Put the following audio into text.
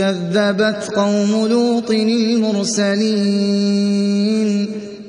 كذبت قوم لوط المرسلين.